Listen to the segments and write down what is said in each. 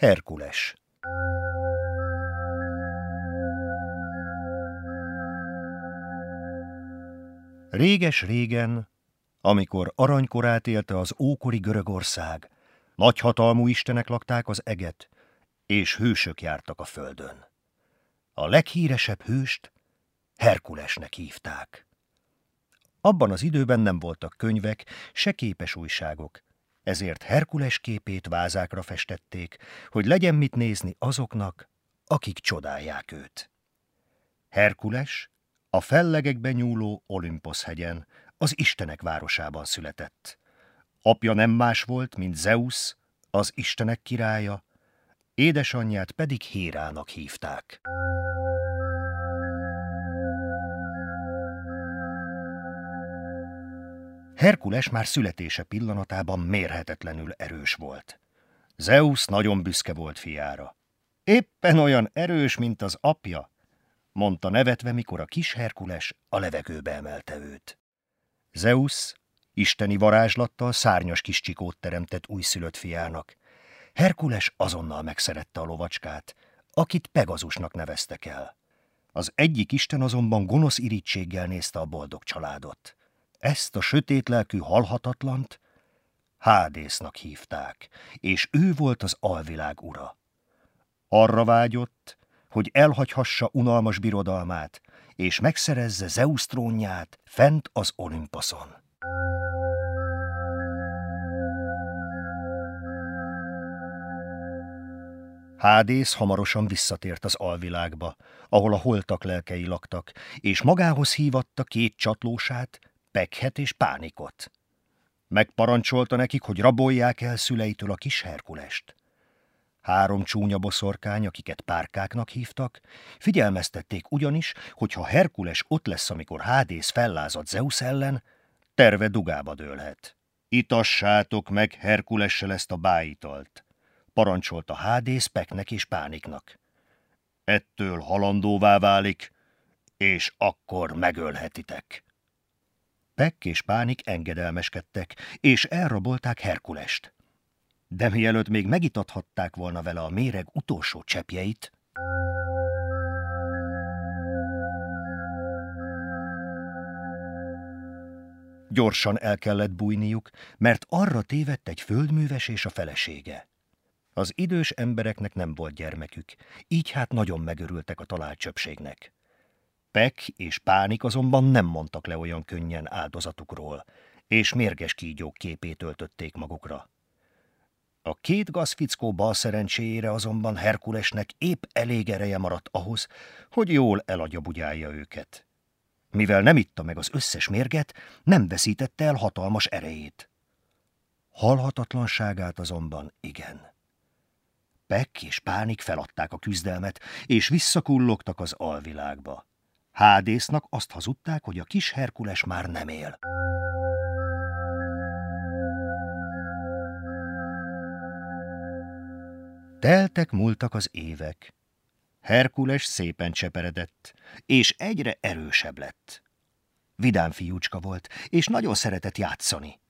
Herkules Réges-régen, amikor aranykorát élte az ókori Görögország, nagyhatalmú istenek lakták az eget, és hősök jártak a földön. A leghíresebb hőst Herkulesnek hívták. Abban az időben nem voltak könyvek, se képes újságok, ezért Herkules képét vázákra festették, hogy legyen mit nézni azoknak, akik csodálják őt. Herkules a fellegekben nyúló Olympos hegyen, az Istenek városában született. Apja nem más volt, mint Zeus, az Istenek királya, édesanyját pedig Hérának hívták. Herkules már születése pillanatában mérhetetlenül erős volt. Zeus nagyon büszke volt fiára. Éppen olyan erős, mint az apja, mondta nevetve, mikor a kis Herkules a levegőbe emelte őt. Zeus isteni varázslattal szárnyas kis csikót teremtett újszülött fiának. Herkules azonnal megszerette a lovacskát, akit Pegazusnak neveztek el. Az egyik isten azonban gonosz irítséggel nézte a boldog családot. Ezt a sötétlelkű halhatatlant Hádésznak hívták, és ő volt az alvilág ura. Arra vágyott, hogy elhagyhassa unalmas birodalmát, és megszerezze Zeus trónját fent az Olimposzon. Hádész hamarosan visszatért az alvilágba, ahol a holtak lelkei laktak, és magához hívatta két csatlósát, Pekhet és Pánikot. Megparancsolta nekik, hogy rabolják el szüleitől a kis Herkulest. Három csúnya boszorkány, akiket párkáknak hívtak, figyelmeztették ugyanis, hogy ha Herkules ott lesz, amikor Hádész fellázadt Zeus ellen, terve dugába dőlhet. Itassátok meg Herkulessel ezt a bájitalt, parancsolta Hádész Peknek és Pániknak. Ettől halandóvá válik, és akkor megölhetitek. Pek és Pánik engedelmeskedtek, és elrabolták Herkulest de mielőtt még megitathatták volna vele a méreg utolsó csepjeit, Gyorsan el kellett bújniuk, mert arra tévedt egy földműves és a felesége. Az idős embereknek nem volt gyermekük, így hát nagyon megörültek a talált csöpségnek. Pek és Pánik azonban nem mondtak le olyan könnyen áldozatukról, és mérges kígyók képét öltötték magukra. A két gazfickó bal szerencséjére azonban Herkulesnek épp elég ereje maradt ahhoz, hogy jól bugyálja őket. Mivel nem itta meg az összes mérget, nem veszítette el hatalmas erejét. Halhatatlanságát azonban igen. Pek és Pánik feladták a küzdelmet, és visszakullogtak az alvilágba. Hádésznak azt hazudták, hogy a kis Herkules már nem él. Teltek múltak az évek. Herkules szépen cseperedett, és egyre erősebb lett. Vidám fiúcska volt, és nagyon szeretett játszani.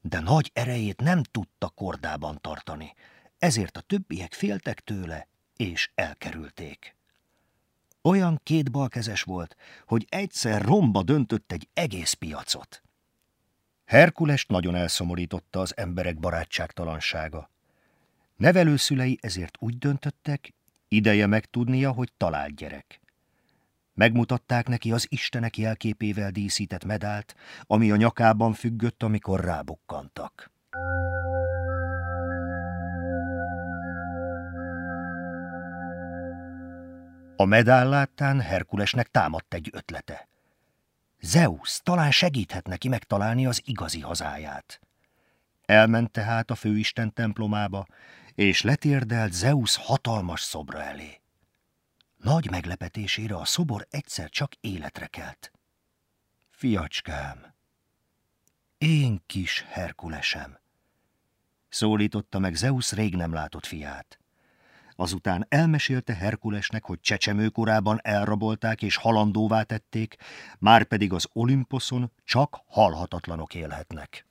De nagy erejét nem tudta kordában tartani, ezért a többiek féltek tőle, és elkerülték. Olyan kétbalkezes volt, hogy egyszer romba döntött egy egész piacot. Herkulest nagyon elszomorította az emberek barátságtalansága. Nevelőszülei ezért úgy döntöttek, ideje megtudnia, hogy talált gyerek. Megmutatták neki az Istenek jelképével díszített medált, ami a nyakában függött, amikor rábukkantak. A medál láttán Herkulesnek támadt egy ötlete. Zeus talán segíthet neki megtalálni az igazi hazáját. Elment tehát a főisten templomába, és letérdelt Zeus hatalmas szobra elé. Nagy meglepetésére a szobor egyszer csak életre kelt. Fiacskám, én kis Herkulesem, szólította meg Zeus rég nem látott fiát. Azután elmesélte Herkulesnek, hogy csecsemőkorában elrabolták és halandóvá tették, már pedig az Olimposzon csak halhatatlanok élhetnek.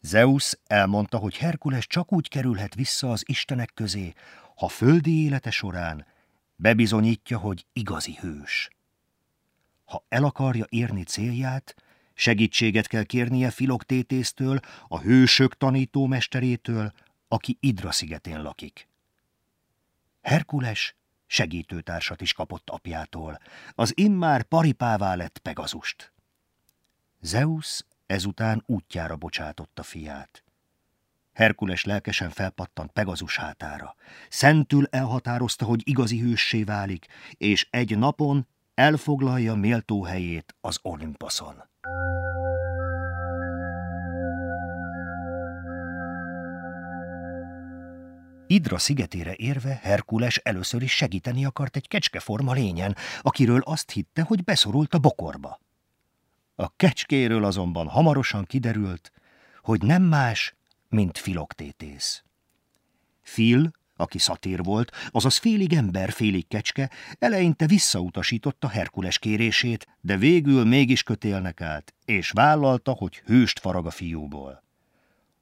Zeus elmondta, hogy Herkules csak úgy kerülhet vissza az istenek közé, ha földi élete során bebizonyítja, hogy igazi hős. Ha el akarja érni célját, segítséget kell kérnie Filoktétésztől, a hősök tanítómesterétől, aki Idra szigetén lakik. Herkules segítőtársat is kapott apjától, az immár paripává lett Pegazust. Zeus ezután útjára bocsátotta fiát. Herkules lelkesen felpattant Pegazus hátára. Szentül elhatározta, hogy igazi hőssé válik, és egy napon elfoglalja méltó helyét az Olimposzon. Idra szigetére érve Herkules először is segíteni akart egy kecskeforma lényen, akiről azt hitte, hogy beszorult a bokorba. A kecskéről azonban hamarosan kiderült, hogy nem más, mint Filoktétész. Fil, aki szatír volt, azaz félig ember, félig kecske, eleinte visszautasította Herkules kérését, de végül mégis kötélnek állt, és vállalta, hogy hőst farag a fiúból.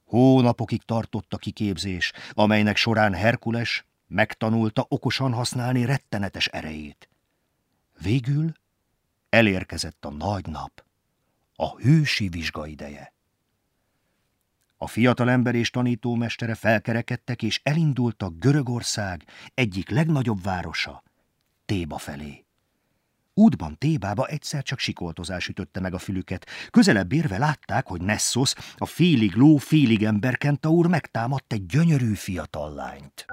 Hónapokig tartott a kiképzés, amelynek során Herkules megtanulta okosan használni rettenetes erejét. Végül elérkezett a nagy nap, a hősi vizsga ideje. A fiatalember és tanítómestere felkerekedtek, és elindultak Görögország egyik legnagyobb városa, Téba felé. Útban Tébába egyszer csak sikoltozás ütötte meg a fülüket. Közelebb érve látták, hogy Nessos, a félig ló, félig ember kentaur megtámadt egy gyönyörű fiatal lányt.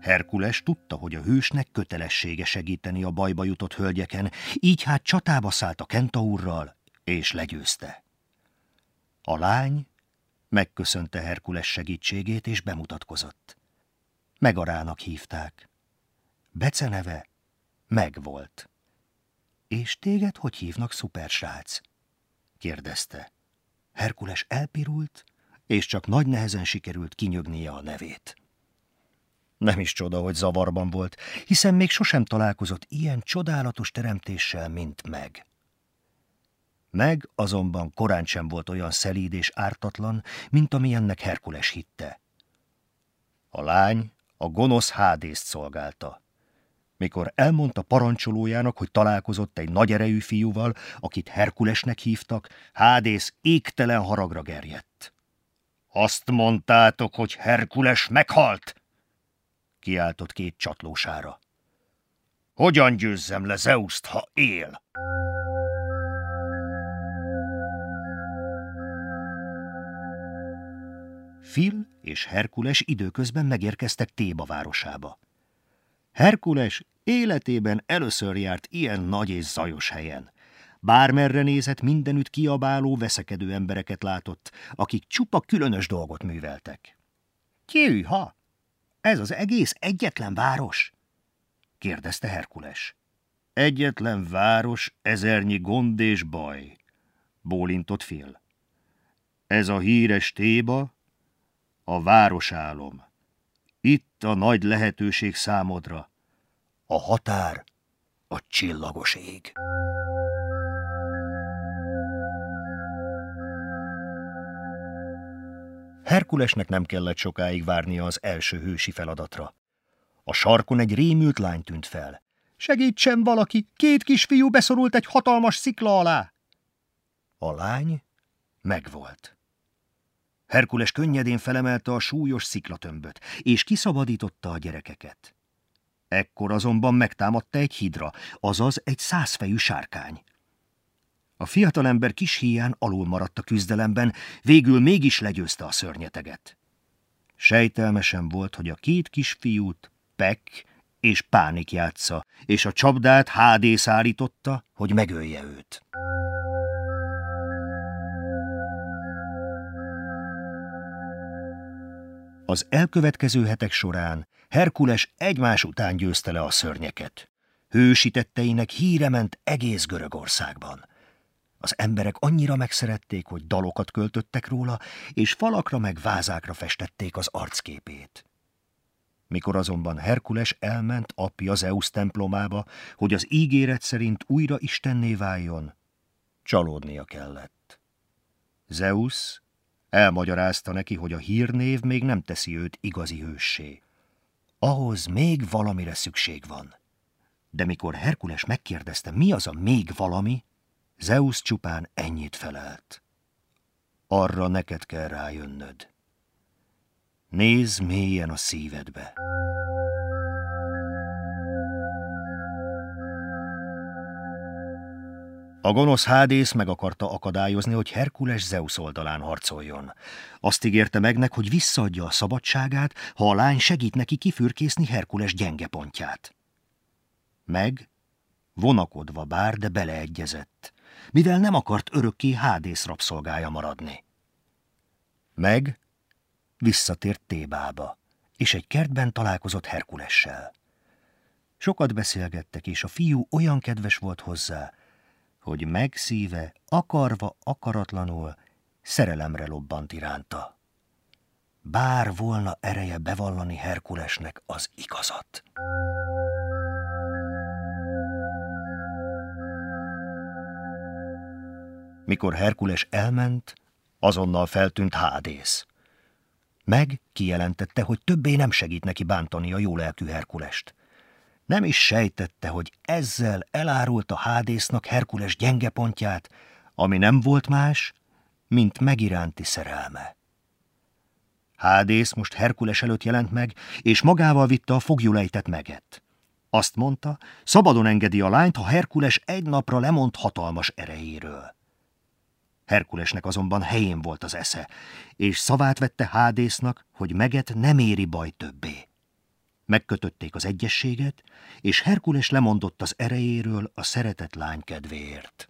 Herkules tudta, hogy a hősnek kötelessége segíteni a bajba jutott hölgyeken, így hát csatába szállt a kentaurral, és legyőzte. A lány megköszönte Herkules segítségét, és bemutatkozott. Megarának hívták. Beceneve megvolt. És téged hogy hívnak, szupersrác? kérdezte. Herkules elpirult, és csak nagy nehezen sikerült kinyögnie a nevét. Nem is csoda, hogy zavarban volt, hiszen még sosem találkozott ilyen csodálatos teremtéssel, mint meg. Meg azonban korán sem volt olyan szelíd és ártatlan, mint amilyennek Herkules hitte. A lány a gonosz Hádészt szolgálta. Mikor elmondta parancsolójának, hogy találkozott egy nagy erejű fiúval, akit Herkulesnek hívtak, Hádész égtelen haragra gerjedt. Azt mondtátok, hogy Herkules meghalt? kiáltott két csatlósára. Hogyan győzzem le Zeuszt, ha él? Phil és Herkules időközben megérkeztek Téba városába. Herkules életében először járt ilyen nagy és zajos helyen. Bármerre nézett, mindenütt kiabáló, veszekedő embereket látott, akik csupa különös dolgot műveltek. ha? Ez az egész egyetlen város? kérdezte Herkules. Egyetlen város, ezernyi gond és baj, bólintott fél. Ez a híres Téba, a városálom. Itt a nagy lehetőség számodra. A határ, a csillagos ég. Herkulesnek nem kellett sokáig várnia az első hősi feladatra. A sarkon egy rémült lány tűnt fel. Segítsen valaki, két kisfiú beszorult egy hatalmas szikla alá. A lány megvolt. Herkules könnyedén felemelte a súlyos sziklatömböt, és kiszabadította a gyerekeket. Ekkor azonban megtámadta egy hidra, azaz egy százfejű sárkány. A fiatalember kis híján alul maradt a küzdelemben, végül mégis legyőzte a szörnyeteget. Sejtelmesen volt, hogy a két kisfiút Pek és Pánik játsza, és a csapdát HD szállította, hogy megölje őt. Az elkövetkező hetek során Herkules egymás után győzte le a szörnyeket. Hősítetteinek híre ment egész Görögországban. Az emberek annyira megszerették, hogy dalokat költöttek róla, és falakra meg vázákra festették az arcképét. Mikor azonban Herkules elment apja Zeus templomába, hogy az ígéret szerint újra istenné váljon, csalódnia kellett. Zeus elmagyarázta neki, hogy a hírnév még nem teszi őt igazi hőssé. Ahhoz még valamire szükség van. De mikor Herkules megkérdezte, mi az a még valami, Zeus csupán ennyit felelt. Arra neked kell rájönnöd. Nézd mélyen a szívedbe. A gonosz Hádész meg akarta akadályozni, hogy Herkules Zeus oldalán harcoljon. Azt ígérte megnek, hogy visszaadja a szabadságát, ha a lány segít neki kifürkészni Herkules gyenge pontját. Meg, vonakodva bár, de beleegyezett, mivel nem akart örökké Hádész rabszolgája maradni. Meg visszatért Tébába, és egy kertben találkozott Herkulessel. Sokat beszélgettek, és a fiú olyan kedves volt hozzá, hogy megszíve, akarva, akaratlanul szerelemre lobbant iránta. Bár volna ereje bevallani Herkulesnek az igazat. Mikor Herkules elment, azonnal feltűnt Hádész. Meg kijelentette, hogy többé nem segít neki bántani a jólelkű Herkulest. Nem is sejtette, hogy ezzel elárulta Hádésznak Herkules gyenge pontját, ami nem volt más, mint megiránti szerelme. Hádész most Herkules előtt jelent meg, és magával vitte a fogjulejtett meget. Azt mondta, szabadon engedi a lányt, ha Herkules egy napra lemond hatalmas erejéről. Herkulesnek azonban helyén volt az esze, és szavát vette Hádésznak, hogy meget nem éri baj többé. Megkötötték az egyességet, és Herkules lemondott az erejéről a szeretett lány kedvéért.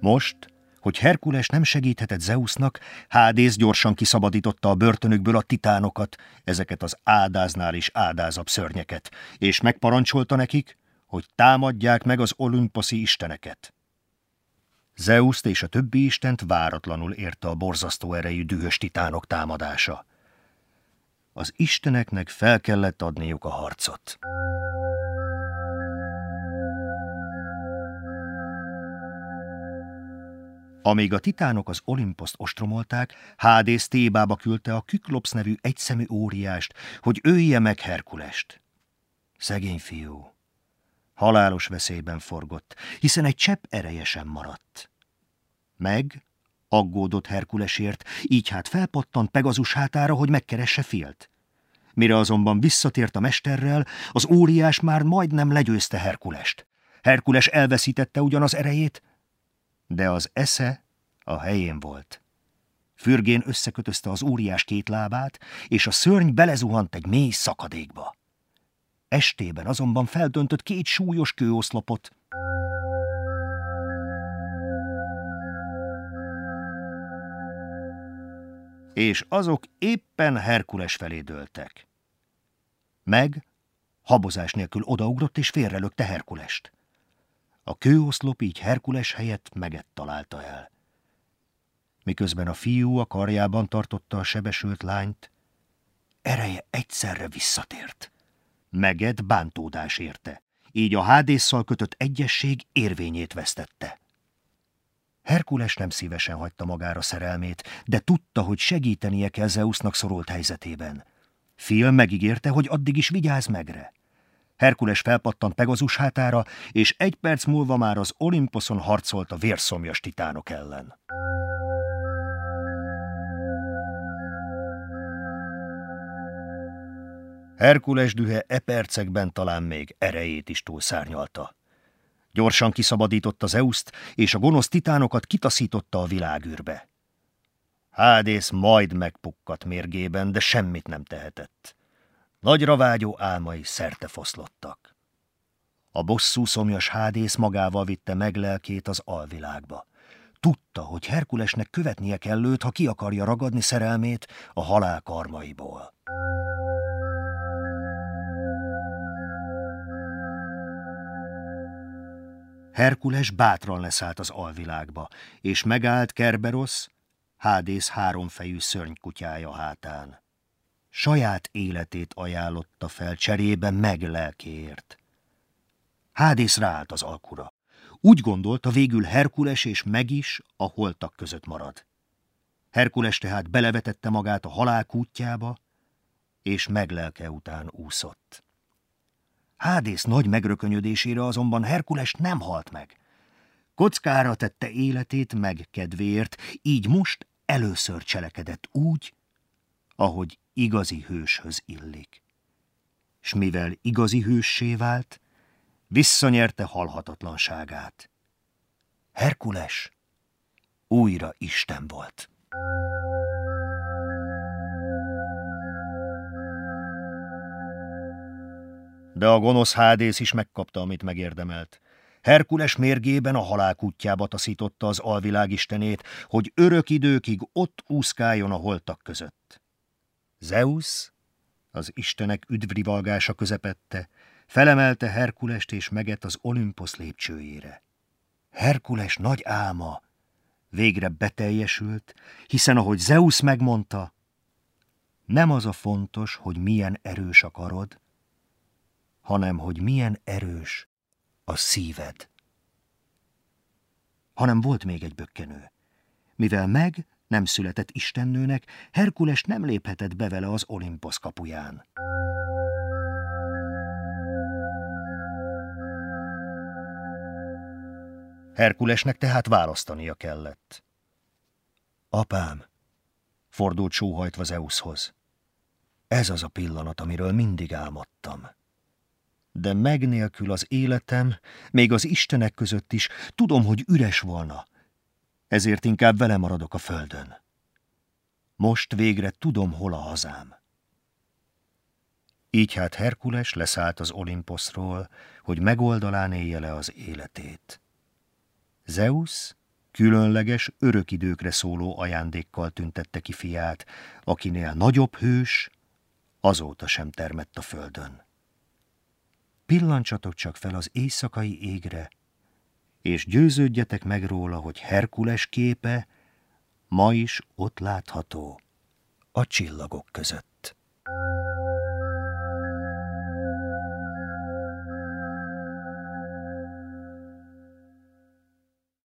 Most, hogy Herkules nem segíthetett Zeusnak, Hádész gyorsan kiszabadította a börtönükből a titánokat, ezeket az ádáznál is ádázabb szörnyeket, és megparancsolta nekik, hogy támadják meg az olimposzi isteneket. Zeuszt és a többi istent váratlanul érte a borzasztó erejű dühös titánok támadása. Az isteneknek fel kellett adniuk a harcot. Amíg a titánok az Olimposzt ostromolták, Hádész Tébába küldte a Küklops nevű egyszemű óriást, hogy ője meg Herkulest. Szegény fiú. Halálos veszélyben forgott, hiszen egy csepp ereje sem maradt. Meg, aggódott Herkulesért, így hát felpattant Pegazus hátára, hogy megkeresse Filt. Mire azonban visszatért a mesterrel, az óriás már majdnem legyőzte Herkulest. Herkules elveszítette ugyanaz erejét, de az esze a helyén volt. Fürgén összekötözte az óriás két lábát, és a szörny belezuhant egy mély szakadékba. Estében azonban feldöntött két súlyos kőoszlopot. És azok éppen Herkules felé dőltek. Meg habozás nélkül odaugrott és félrelökte Herkulest. A kőoszlop így Herkules helyett meget találta el. Miközben a fiú a karjában tartotta a sebesült lányt, ereje egyszerre visszatért. Meget bántódás érte, így a hádésszal kötött egyesség érvényét vesztette. Herkules nem szívesen hagyta magára szerelmét, de tudta, hogy segítenie kell Zeusnak szorult helyzetében. Phil megígérte, hogy addig is vigyáz megre. Herkules felpattant Pegazus hátára, és egy perc múlva már az Olimposzon harcolt a vérszomjas titánok ellen. Herkules dühe e percekben talán még erejét is túlszárnyalta. Gyorsan kiszabadította Zeuszt, és a gonosz titánokat kitaszította a világűrbe. Hádész majd megpukkat mérgében, de semmit nem tehetett. Nagyra vágyó álmai szerte foszlottak. A bosszú szomjas Hádész magával vitte meg lelkét az alvilágba. Tudta, hogy Herkulesnek követnie kell őt, ha ki akarja ragadni szerelmét a halál karmaiból. Herkules bátran leszállt az alvilágba, és megállt Kerberosz, Hádész háromfejű szörnykutyája hátán. Saját életét ajánlotta fel cserébe meg lelkéért. Hádész ráállt az alkura. Úgy gondolta, végül Herkules és meg is a holtak között marad. Herkules tehát belevetette magát a halál kútjába, és meglelke után úszott. Hádész nagy megrökönyödésére azonban Herkules nem halt meg. Kockára tette életét meg kedvéért, így most először cselekedett úgy, ahogy igazi hőshöz illik. S mivel igazi hőssé vált, visszanyerte halhatatlanságát. Herkules újra Isten volt. De a gonosz hádész is megkapta, amit megérdemelt. Herkules mérgében a halál kutyába taszította az alvilág istenét, hogy örök időkig ott úszkáljon a holtak között. Zeus, az istenek üdvrivalgása közepette, felemelte Herkulest és meget az Olympos lépcsőjére. Herkules nagy álma végre beteljesült, hiszen ahogy Zeus megmondta, nem az a fontos, hogy milyen erős akarod, hanem hogy milyen erős a szíved. Hanem volt még egy bökkenő. Mivel meg nem született istennőnek, Herkules nem léphetett be vele az Olimposz kapuján. Herkulesnek tehát választania kellett. Apám, fordult sóhajtva Zeushoz. Ez az a pillanat, amiről mindig álmodtam. De meg nélkül az életem, még az Istenek között is, tudom, hogy üres volna. Ezért inkább vele maradok a földön. Most végre tudom, hol a hazám. Így hát Herkules leszállt az Olimposzról, hogy megoldalán élje le az életét. Zeus különleges, örök időkre szóló ajándékkal tüntette ki fiát, akinél nagyobb hős azóta sem termett a földön. Pillancsatok csak fel az éjszakai égre, és győződjetek meg róla, hogy Herkules képe ma is ott látható a csillagok között.